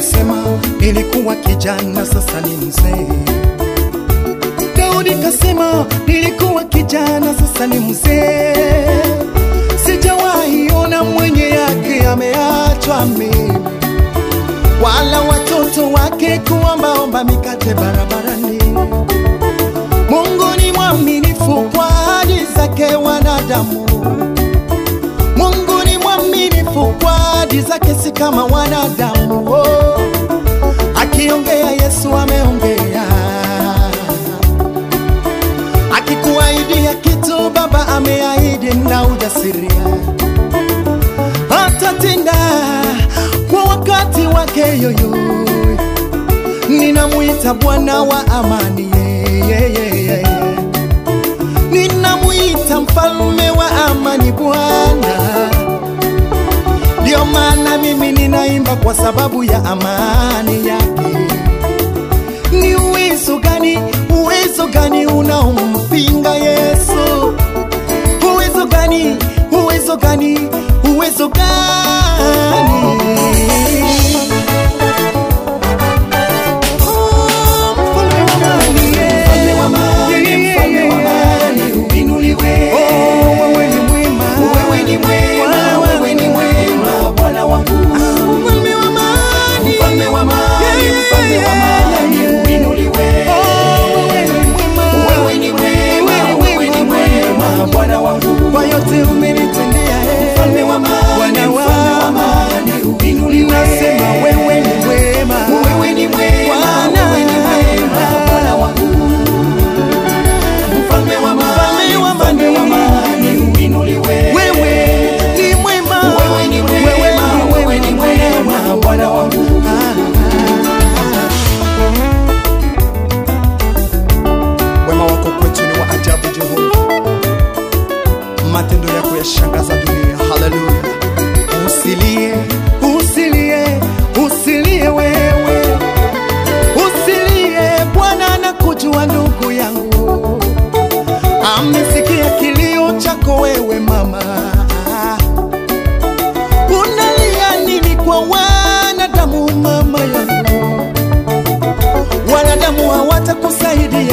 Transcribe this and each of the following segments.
kasema nilikuwa kijana, sasa ni mzee. Daudi kasema nilikuwa kijana, sasa ni mzee. Sijawahi ona mwenye yake ameachwa mimi, wala watoto wake kuombaomba mikate barabarani. Mungu ni mwaminifu kwa ahadi zake wanadamu. Mungu ni mwaminifu kwa ahadi zake, si kama wanadamu. Yesu ameongea, akikuahidia kitu Baba ameahidi na ujasiria, atatenda kwa wakati wake yoyo. Ninamwita Bwana wa amani, yeah. Ninamwita mfalme wa amani Bwana. Ndio maana mimi ninaimba kwa sababu ya amani yake. Gani, uwezo gani unaompinga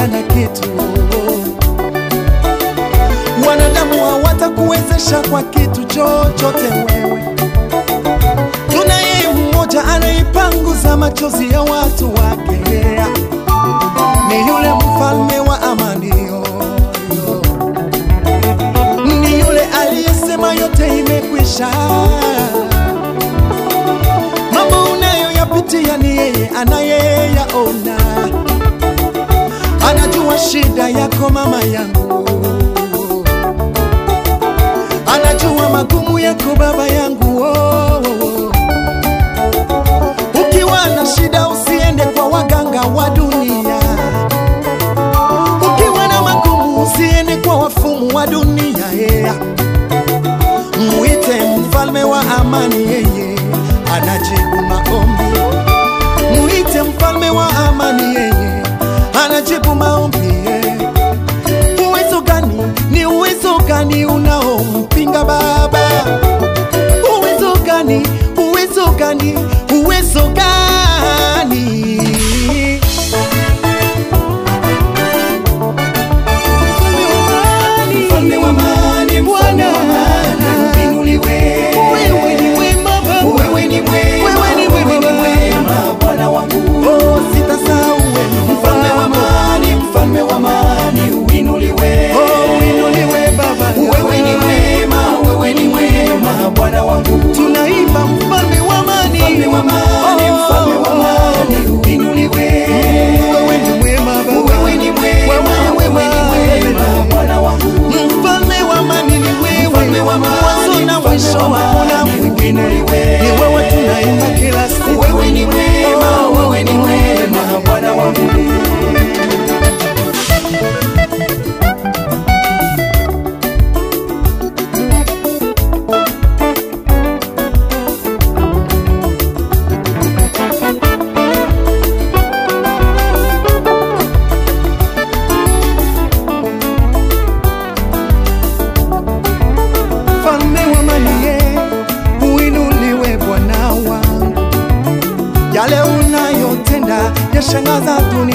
hawatakusaidia na kitu, wanadamu hawatakuwezesha kwa kitu chochote wewe. Tuna yeye mmoja anaipanguza machozi ya watu wake, ni yule mfalme wa amani ni yule aliyesema yote imekwisha. Mambo unayoyapitia ni yeye anajua shida yako mama yangu, anajua magumu yako baba yangu. Oh. Ukiwa na shida usiende kwa waganga wa dunia, Uwezo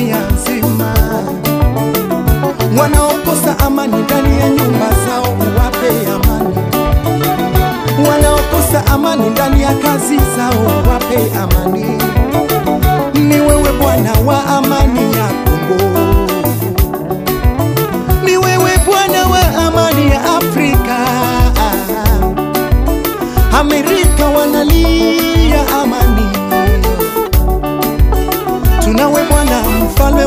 dunia nzima. Wanaokosa amani ndani ya nyumba zao, uwape amani. Wanaokosa amani ndani ya kazi zao, wape amani. Ni wewe Bwana wa amani Bwana mfalme